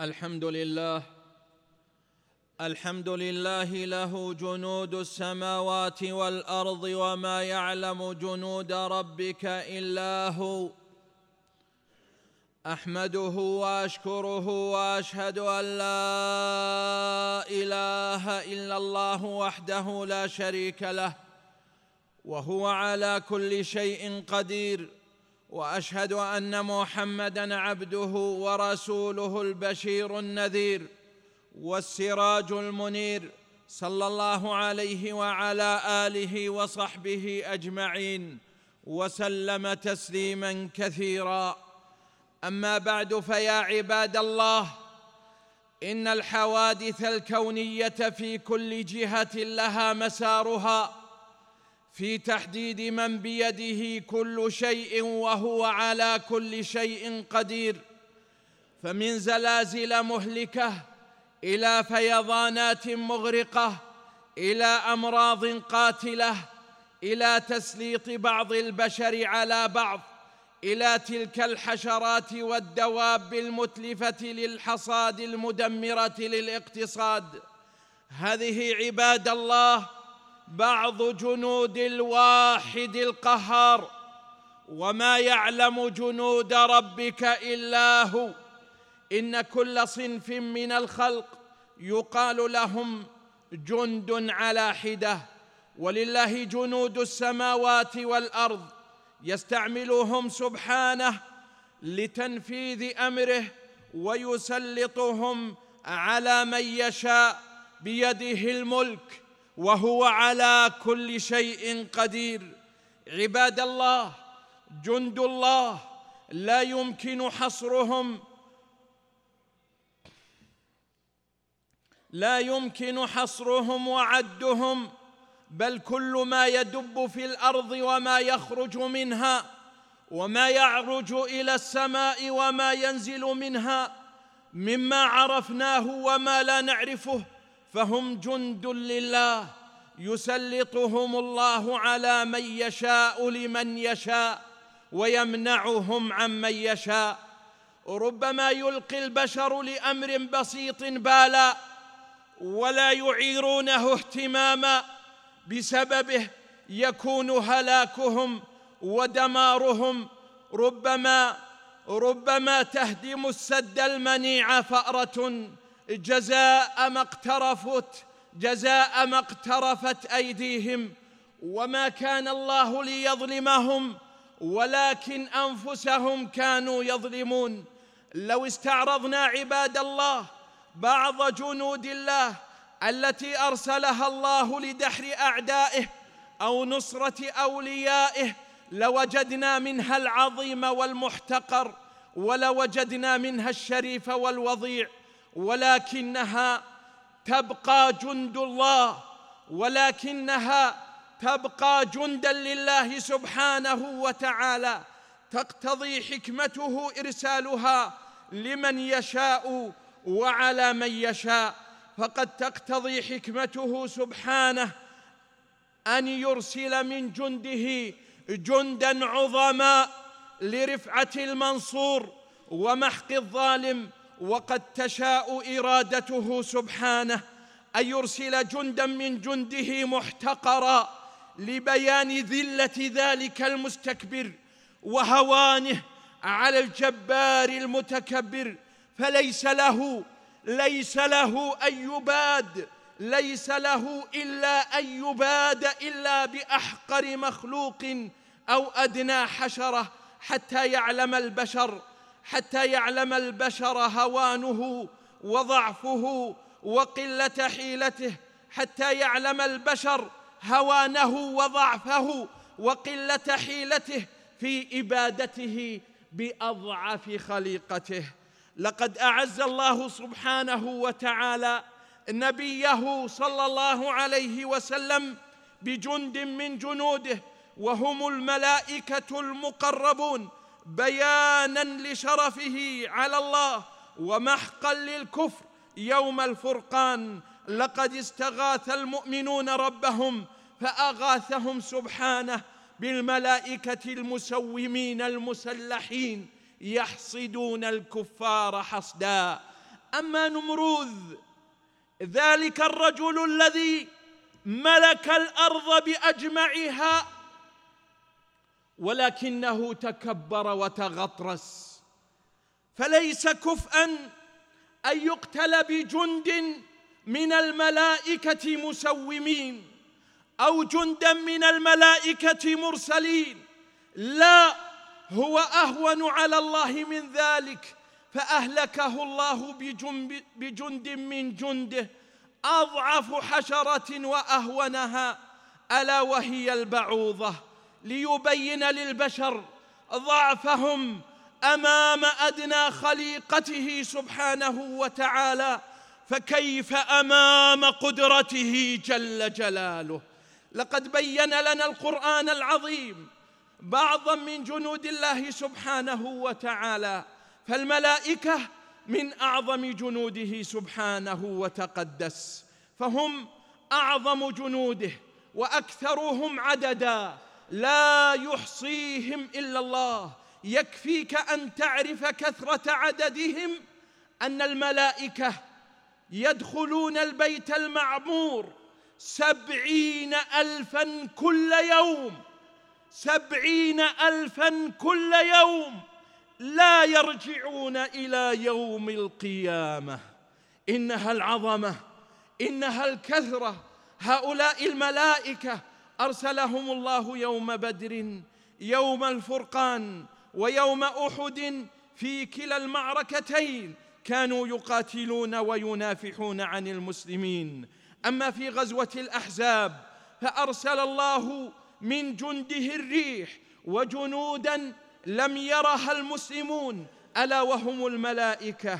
الحمد لله الحمد لله له جنود السماوات والأرض وما يعلم جنود ربك إلا هو. أحمده وأشكره وأشهد أن لا إله إلا الله وحده لا شريك له وهو على كل شيء قدير. وأشهد أن محمدا عبده ورسوله البشير النذير والسراج المنير صلى الله عليه وعلى آله وصحبه أجمعين وسلم تسليما كثيرا. أما بعد فيا عباد الله إن الحوادث الكونية في كل جهة لها مسارها. في تحديد من بيده كل شيء وهو على كل شيء قدير فمن زلازل مهلكة إلى فيضانات مغرقة إلى أمراض قاتلة إلى تسليط بعض البشر على بعض إلى تلك الحشرات والدواب المتلفة للحصاد المدمرة للاقتصاد. هذه عباد الله بعض جنود الواحد القهار وما يعلم جنود ربك إلا هو. إن كل صنف من الخلق يقال لهم جند على حدة. ولله جنود السماوات والأرض يستعملهم سبحانه لتنفيذ أمره ويسلطهم على من يشاء بيده الملك. وهو على كل شيء قدير. عباد الله جند الله لا يمكن حصرهم. لا يمكن حصرهم وعدهم بل كل ما يدب في الأرض وما يخرج منها وما يعرج إلى السماء وما ينزل منها مما عرفناه وما لا نعرفه. فهم جند لله يسلطهم الله على من يشاء لمن يشاء ويمنعهم عمن يشاء. ربما يلقي البشر لأمر بسيط بالا ولا يعيرونه اهتماما بسببه يكون هلاكهم ودمارهم. ربما ربما تهدم السد المنيع فأرة جزاء ما اقترفت جزاء ما اقترفت أيديهم وما كان الله ليظلمهم ولكن أنفسهم كانوا يظلمون. لو استعرضنا عباد الله بعض جنود الله التي أرسلها الله لدحر أعدائه أو نصرة أوليائه لوجدنا منها العظيم والمحتقر ولوجدنا منها الشريف والوضيع. ولكنها تبقى جند الله ولكنها تبقى جندا لله سبحانه وتعالى. تقتضي حكمته إرسالها لمن يشاء وعلى من يشاء. فقد تقتضي حكمته سبحانه أن يرسل من جنده جندا عظما لرفعة المنصور ومحق الظالم وقد تشاء إرادته سبحانه أن يرسل جندا من جنده محتقرا لبيان ذلة ذلك المستكبر وهوانه على الجبار المتكبر. فليس له ليس له أن يباد ليس له إلا أن يباد إلا بأحقر مخلوق أو أدنى حشرة حتى يعلم البشر حتى يعلم البشر هوانه وضعفه وقلة حيلته حتى يعلم البشر هوانه وضعفه وقلة حيلته في إبادته بأضعف خليقته. لقد أعز الله سبحانه وتعالى نبيه صلى الله عليه وسلم بجند من جنوده وهم الملائكة المقربون بيانا لشرفه على الله ومحقا للكفر يوم الفرقان. لقد استغاث المؤمنون ربهم فأغاثهم سبحانه بالملائكة المسومين المسلحين يحصدون الكفار حصدا. أما نمروذ ذلك الرجل الذي ملك الأرض بأجمعها ولكنه تكبر وتغطرس. فليس كفءا أن يقتل بجند من الملائكة مسومين أو جندا من الملائكة مرسلين. لا هو أهون على الله من ذلك فأهلكه الله بجند من جنده. أضعف حشرة وأهونها ألا وهي البعوضة. ليبين للبشر ضعفهم أمام أدنى خليقته سبحانه وتعالى فكيف أمام قدرته جل جلاله. لقد بين لنا القرآن العظيم بعضا من جنود الله سبحانه وتعالى فالملائكة من أعظم جنوده سبحانه وتقدس فهم أعظم جنوده وأكثرهم عددا. لا يحصيهم إلا الله. يكفيك أن تعرف كثرة عددهم أن الملائكة يدخلون البيت المعمور سبعين ألفا كل يوم. سبعين ألفا كل يوم. لا يرجعون إلى يوم القيامة. إنها العظمة. إنها الكثرة. هؤلاء الملائكة أرسلهم الله يوم بدر يوم الفرقان ويوم أحد في كلا المعركتين كانوا يقاتلون وينافحون عن المسلمين. أما في غزوة الأحزاب فأرسل الله من جنده الريح وجنودا لم يرها المسلمون ألا وهم الملائكة.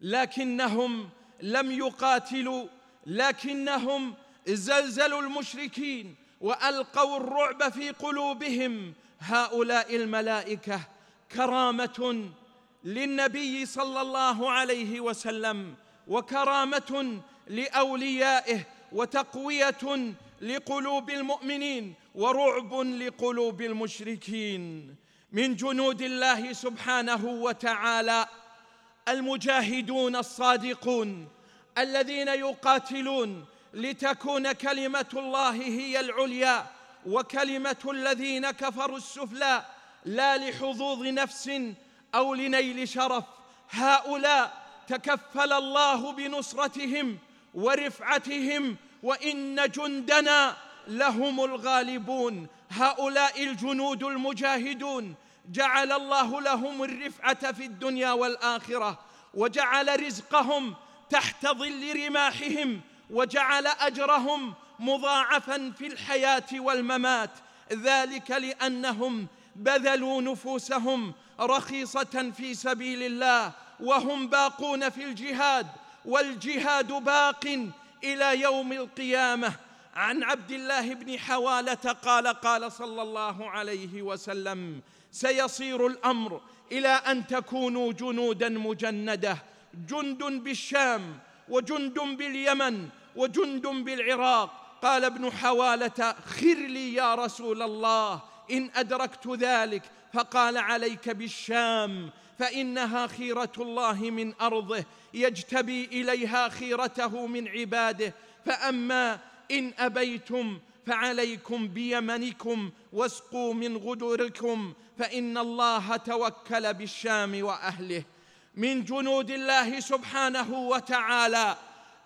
لكنهم لم يقاتلوا لكنهم زلزلوا المشركين وألقوا الرعب في قلوبهم. هؤلاء الملائكة كرامة للنبي صلى الله عليه وسلم وكرامة لأوليائه وتقوية لقلوب المؤمنين ورعب لقلوب المشركين. من جنود الله سبحانه وتعالى المجاهدون الصادقون الذين يقاتلون لتكون كلمة الله هي العليا وكلمة الذين كفروا السفلى لا لحظوظ نفس أو لنيل شرف. هؤلاء تكفل الله بنصرتهم ورفعتهم وإن جندنا لهم الغالبون. هؤلاء الجنود المجاهدون جعل الله لهم الرفعة في الدنيا والآخرة وجعل رزقهم تحت ظل رماحهم. وجعل أجرهم مضاعفا في الحياة والممات. ذلك لأنهم بذلوا نفوسهم رخيصة في سبيل الله وهم باقون في الجهاد والجهاد باق إلى يوم القيامة. عن عبد الله بن حوالة قال قال صلى الله عليه وسلم سيصير الأمر إلى أن تكونوا جنودا مجندة جند بالشام وجند باليمن وجند بالعراق. قال ابن حوالة خر لي يا رسول الله إن أدركت ذلك فقال عليك بالشام فإنها خيرة الله من أرضه يجتبي إليها خيرته من عباده. فأما إن أبيتم فعليكم بيمنكم واسقوا من غدركم فإن الله توكل بالشام وأهله. من جنود الله سبحانه وتعالى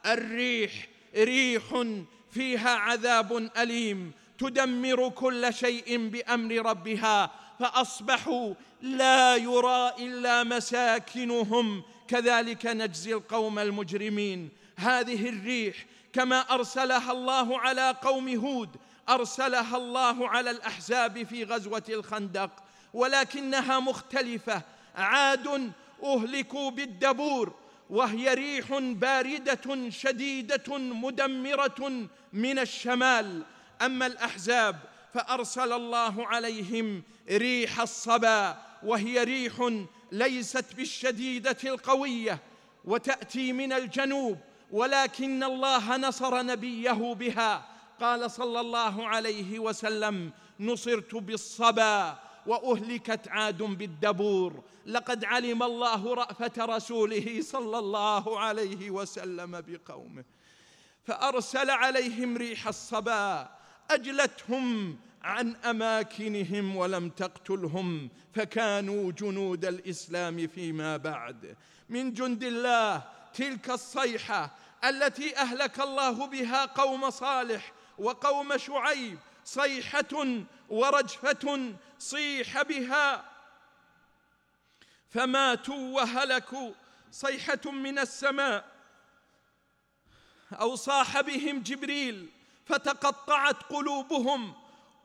الريح ريح فيها عذاب أليم تدمر كل شيء بأمر ربها فأصبحوا لا يرى إلا مساكنهم. كذلك نجزي القوم المجرمين. هذه الريح كما أرسلها الله على قوم هود أرسلها الله على الأحزاب في غزوة الخندق ولكنها مختلفة. عاد أهلكوا بالدبور وهي ريح باردة شديدة مدمرة من الشمال. أما الأحزاب فأرسل الله عليهم ريح الصبا وهي ريح ليست بالشديدة القوية وتأتي من الجنوب ولكن الله نصر نبيه بها. قال صلى الله عليه وسلم نصرت بالصبا وأهلكت عاد بالدبور. لقد علم الله رأفة رسوله صلى الله عليه وسلم بقومه. فأرسل عليهم ريح الصبا أجلتهم عن أماكنهم ولم تقتلهم فكانوا جنود الإسلام فيما بعد. من جند الله تلك الصيحة التي أهلك الله بها قوم صالح وقوم شعيب صيحة ورجفة صيح بها. فماتوا وهلكوا صيحة من السماء. أو صاح بهم جبريل فتقطعت قلوبهم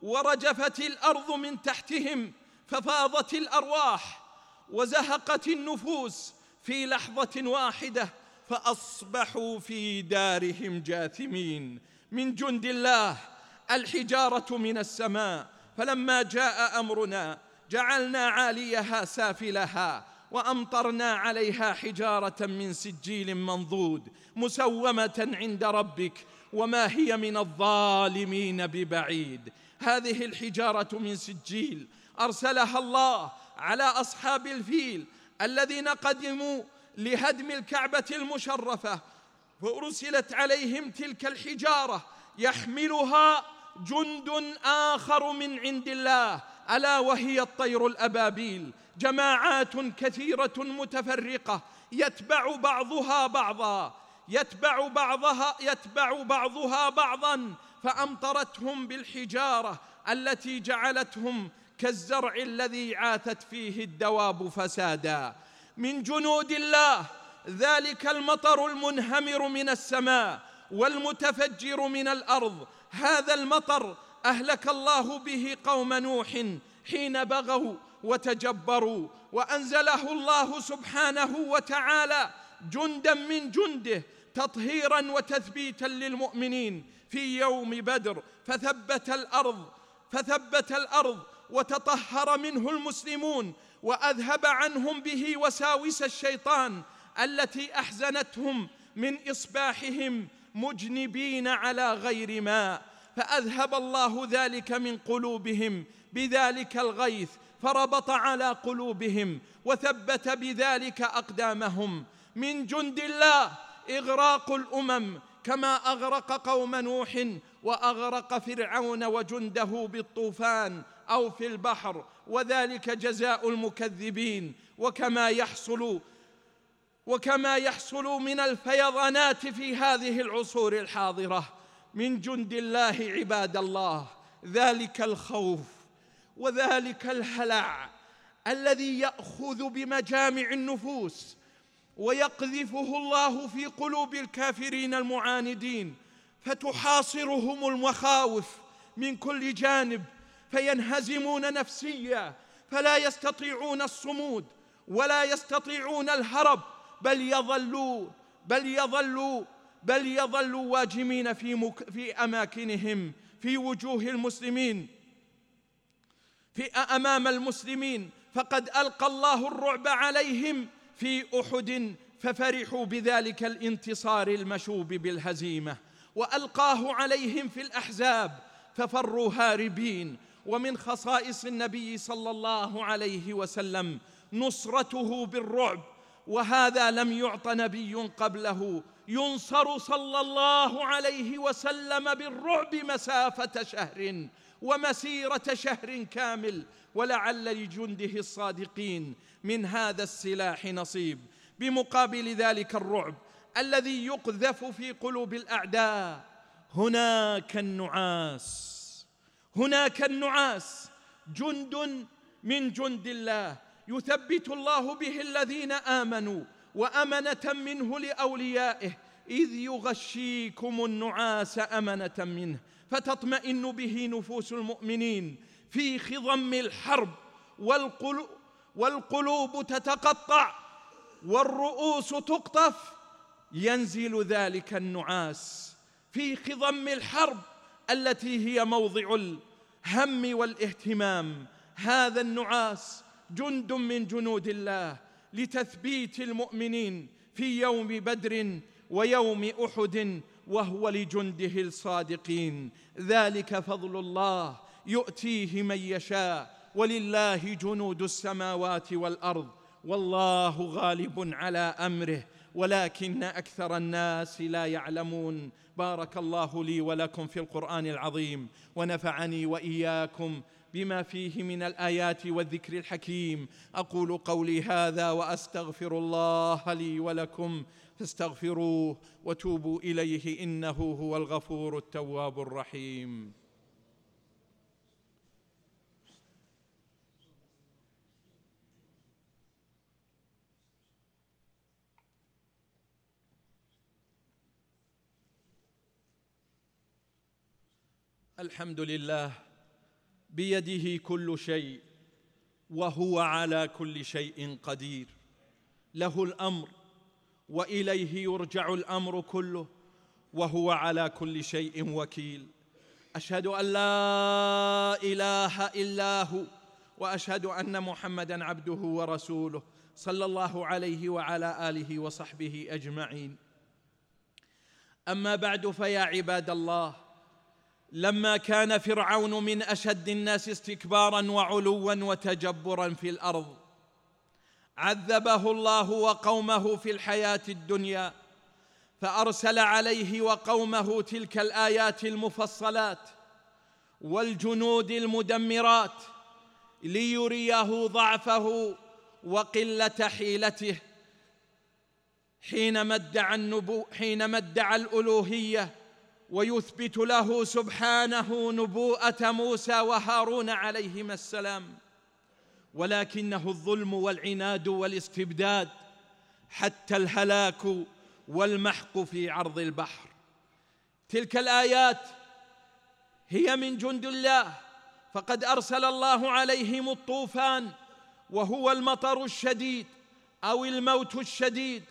ورجفت الأرض من تحتهم ففاضت الأرواح وزهقت النفوس في لحظة واحدة فأصبحوا في دارهم جاثمين. من جند الله الحجارة من السماء فلما جاء أمرنا جعلنا عاليها سافلها وأمطرنا عليها حجارة من سجيل منضود مسومة عند ربك وما هي من الظالمين ببعيد. هذه الحجارة من سجيل أرسلها الله على أصحاب الفيل الذين قدموا لهدم الكعبة المشرفة فأرسلت عليهم تلك الحجارة يحملها جند آخر من عند الله. ألا وهي الطير الأبابيل. جماعات كثيرة متفرقة. يتبع بعضها بعضا. يتبع بعضها يتبع بعضها بعضا. فأمطرتهم بالحجارة التي جعلتهم كالزرع الذي عاثت فيه الدواب فسادا. من جنود الله ذلك المطر المنهمر من السماء. والمتفجر من الأرض هذا المطر أهلك الله به قوم نوح حين بغوا وتجبروا وأنزله الله سبحانه وتعالى جندا من جنده تطهيرا وتثبيتا للمؤمنين في يوم بدر فثبت الأرض فثبت الأرض وتطهر منه المسلمون وأذهب عنهم به وساوس الشيطان التي أحزنتهم من إصباحهم مجنبين على غير ماء فأذهب الله ذلك من قلوبهم بذلك الغيث فربط على قلوبهم وثبت بذلك أقدامهم. من جند الله إغراق الأمم كما أغرق قوم نوح وأغرق فرعون وجنده بالطوفان أو في البحر وذلك جزاء المكذبين وكما يحصل وكما يحصل من الفيضانات في هذه العصور الحاضرة. من جند الله عباد الله ذلك الخوف وذلك الهلع الذي يأخذ بمجامع النفوس ويقذفه الله في قلوب الكافرين المعاندين فتحاصرهم المخاوف من كل جانب فينهزمون نفسيا فلا يستطيعون الصمود ولا يستطيعون الهرب بل يظلوا بل يظلوا بل يظلوا واجمين في مك في أماكنهم في وجوه المسلمين. في أمام المسلمين. فقد ألقى الله الرعب عليهم في أحد ففرحوا بذلك الانتصار المشوب بالهزيمة. وألقاه عليهم في الأحزاب ففروا هاربين. ومن خصائص النبي صلى الله عليه وسلم نصرته بالرعب وهذا لم يعط نبي قبله. ينصر صلى الله عليه وسلم بالرعب مسافة شهر ومسيرة شهر كامل ولعل لجنده الصادقين من هذا السلاح نصيب. بمقابل ذلك الرعب الذي يقذف في قلوب الأعداء هناك النعاس. هناك النعاس. جند من جند الله. يثبت الله به الذين آمنوا وأمنة منه لأوليائه إذ يغشيكم النعاس أمنة منه فتطمئن به نفوس المؤمنين في خضم الحرب والقلوب, والقلوب تتقطع والرؤوس تقطف ينزل ذلك النعاس في خضم الحرب التي هي موضع الهم والإهتمام. هذا النعاس جند من جنود الله لتثبيت المؤمنين في يوم بدر ويوم أحد وهو لجنده الصادقين. ذلك فضل الله يؤتيه من يشاء ولله جنود السماوات والأرض. والله غالب على أمره ولكن أكثر الناس لا يعلمون. بارك الله لي ولكم في القرآن العظيم ونفعني وإياكم بما فيه من الآيات والذكر الحكيم. أقول قولي هذا وأستغفر الله لي ولكم. فاستغفروه وتوبوا إليه إنه هو الغفور التواب الرحيم. الحمد لله بيده كل شيء وهو على كل شيء قدير. له الأمر وإليه يرجع الأمر كله وهو على كل شيء وكيل. أشهد أن لا إله إلا هو وأشهد أن محمدا عبده ورسوله صلى الله عليه وعلى آله وصحبه أجمعين. أما بعد فيا عباد الله لما كان فرعون من أشد الناس استكبارا وعلوا وتجبرا في الأرض عذبه الله وقومه في الحياة الدنيا فأرسل عليه وقومه تلك الآيات المفصلات والجنود المدمرات ليريه ضعفه وقلة حيلته حينما ادعى النبو حينما ادعى الألوهية ويثبت له سبحانه نبوءة موسى وهارون عليهما السلام. ولكنه الظلم والعناد والاستبداد حتى الهلاك والمحق في عرض البحر. تلك الآيات هي من جند الله فقد أرسل الله عليهم الطوفان وهو المطر الشديد أو الموت الشديد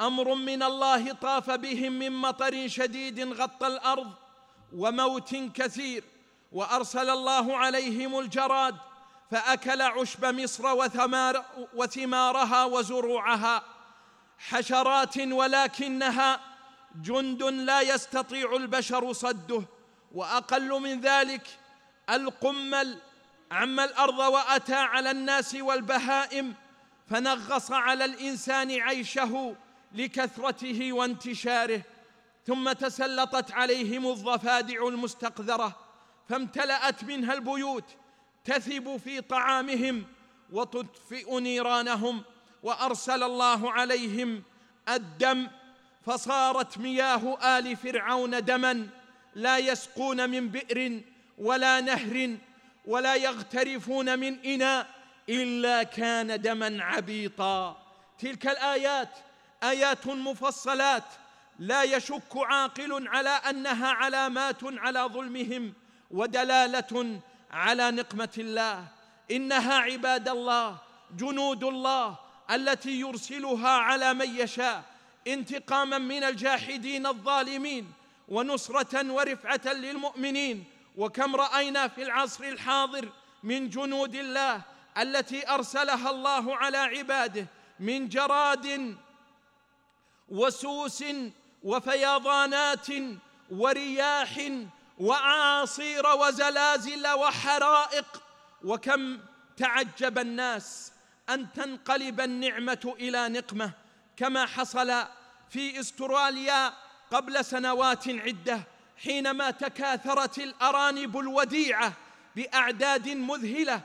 أمر من الله طاف بهم من مطر شديد غطى الأرض وموت كثير وأرسل الله عليهم الجراد فأكل عشب مصر وثمار وثمارها وزروعها. حشرات ولكنها جند لا يستطيع البشر صده وأقل من ذلك القمل عم الأرض وأتى على الناس والبهائم فنغص على الإنسان عيشه لكثرته وانتشاره ثم تسلطت عليهم الضفادع المستقذرة فامتلأت منها البيوت تثب في طعامهم وتطفئ نيرانهم وأرسل الله عليهم الدم فصارت مياه آل فرعون دما لا يسقون من بئر ولا نهر ولا يغترفون من إناء إلا كان دما عبيطا. تلك الآيات آيات مفصلات لا يشك عاقل على أنها علامات على ظلمهم ودلالة على نقمة الله. إنها عباد الله جنود الله التي يرسلها على من يشاء انتقاما من الجاحدين الظالمين ونصرة ورفعة للمؤمنين. وكم رأينا في العصر الحاضر من جنود الله التي أرسلها الله على عباده من جراد وسوس وفيضانات ورياح واعاصير وزلازل وحرائق وكم تعجب الناس أن تنقلب النعمة إلى نقمة كما حصل في استراليا قبل سنوات عدة حينما تكاثرت الأرانب الوديعة بأعداد مذهلة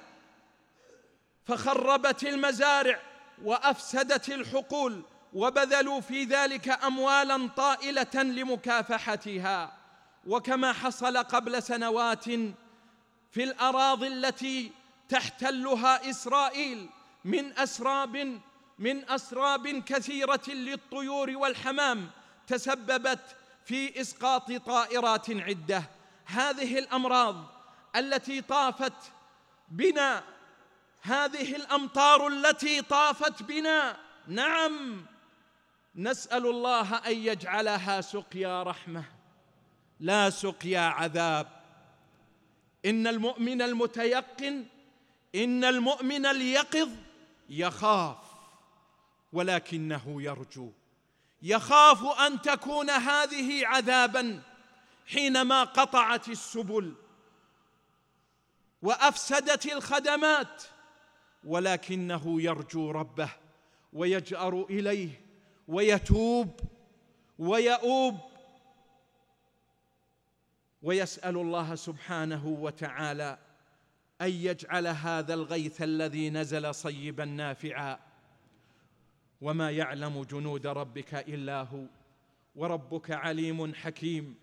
فخربت المزارع وأفسدت الحقول وبذلوا في ذلك اموالا طائلة لمكافحتها. وكما حصل قبل سنوات في الأراضي التي تحتلها إسرائيل من أسراب من أسراب كثيرة للطيور والحمام تسببت في إسقاط طائرات عدة. هذه الأمراض التي طافت بنا هذه الأمطار التي طافت بنا نعم نسأل الله أن يجعلها سقيا رحمة لا سقيا عذاب. إن المؤمن المتيقن إن المؤمن اليقظ يخاف ولكنه يرجو. يخاف أن تكون هذه عذابا حينما قطعت السبل وأفسدت الخدمات ولكنه يرجو ربه ويجأر إليه. ويتوب ويؤوب ويسأل الله سبحانه وتعالى أن يجعل هذا الغيث الذي نزل صيبا نافعا. وما يعلم جنود ربك إلا هو وربك عليم حكيم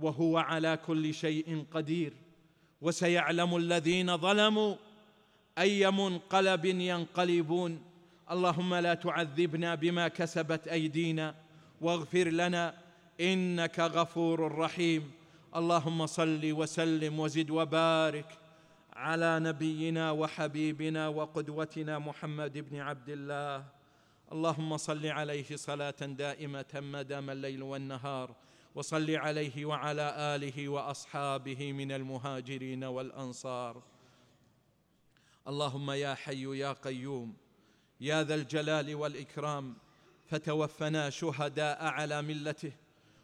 وهو على كل شيء قدير. وسيعلم الذين ظلموا أي منقلب ينقلبون. اللهم لا تعذبنا بما كسبت أيدينا واغفر لنا إنك غفور رحيم. اللهم صل وسلم وزد وبارك على نبينا وحبيبنا وقدوتنا محمد بن عبد الله. اللهم صل عليه صلاة دائمة ما دام الليل والنهار وصل عليه وعلى آله وأصحابه من المهاجرين والأنصار. اللهم يا حي يا قيوم يا ذا الجلال والإكرام فتوفنا شهداء على ملته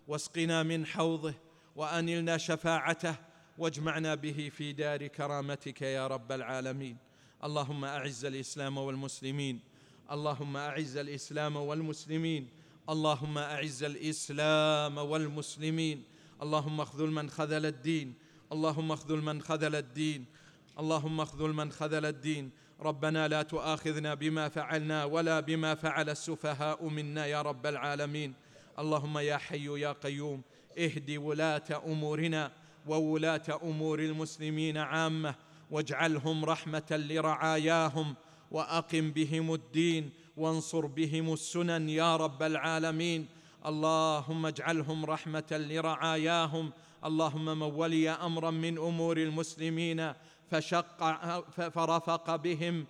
واسقنا من حوضه وأنلنا شفاعته واجمعنا به في دار كرامتك يا رب العالمين. اللهم أعز الإسلام والمسلمين اللهم أعز الإسلام والمسلمين اللهم أعز الإسلام والمسلمين. اللهم اخذل من خذل الدين اللهم اخذل من خذل الدين اللهم اخذل من خذل الدين. ربنا لا تؤاخذنا بما فعلنا ولا بما فعل السفهاء منا يا رب العالمين. اللهم يا حي يا قيوم اهد ولاة أمورنا وولاة أمور المسلمين عامة واجعلهم رحمة لرعاياهم وأقم بهم الدين وانصر بهم السنن يا رب العالمين. اللهم اجعلهم رحمة لرعاياهم. اللهم من ولي أمرا من أمور المسلمين فشق فرفق بهم.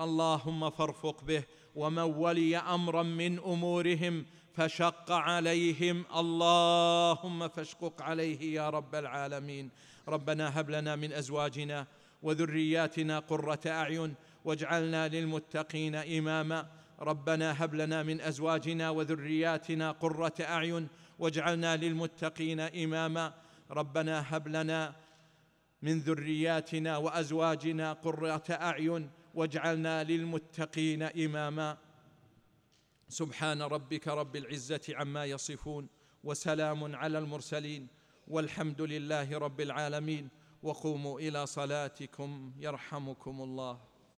اللهم فارفق به. ومن ولي أمرا من أمورهم فشق عليهم. اللهم فاشقق عليه يا رب العالمين. ربنا هب لنا من أزواجنا وذرياتنا قرة أعين واجعلنا للمتقين إماما. ربنا هب لنا من أزواجنا وذرياتنا قرة أعين واجعلنا للمتقين إماما. ربنا هب لنا من ذرياتنا وأزواجنا قرة أعين واجعلنا للمتقين إماما. سبحان ربك رب العزة عما يصفون وسلام على المرسلين والحمد لله رب العالمين. وقوموا إلى صلاتكم يرحمكم الله.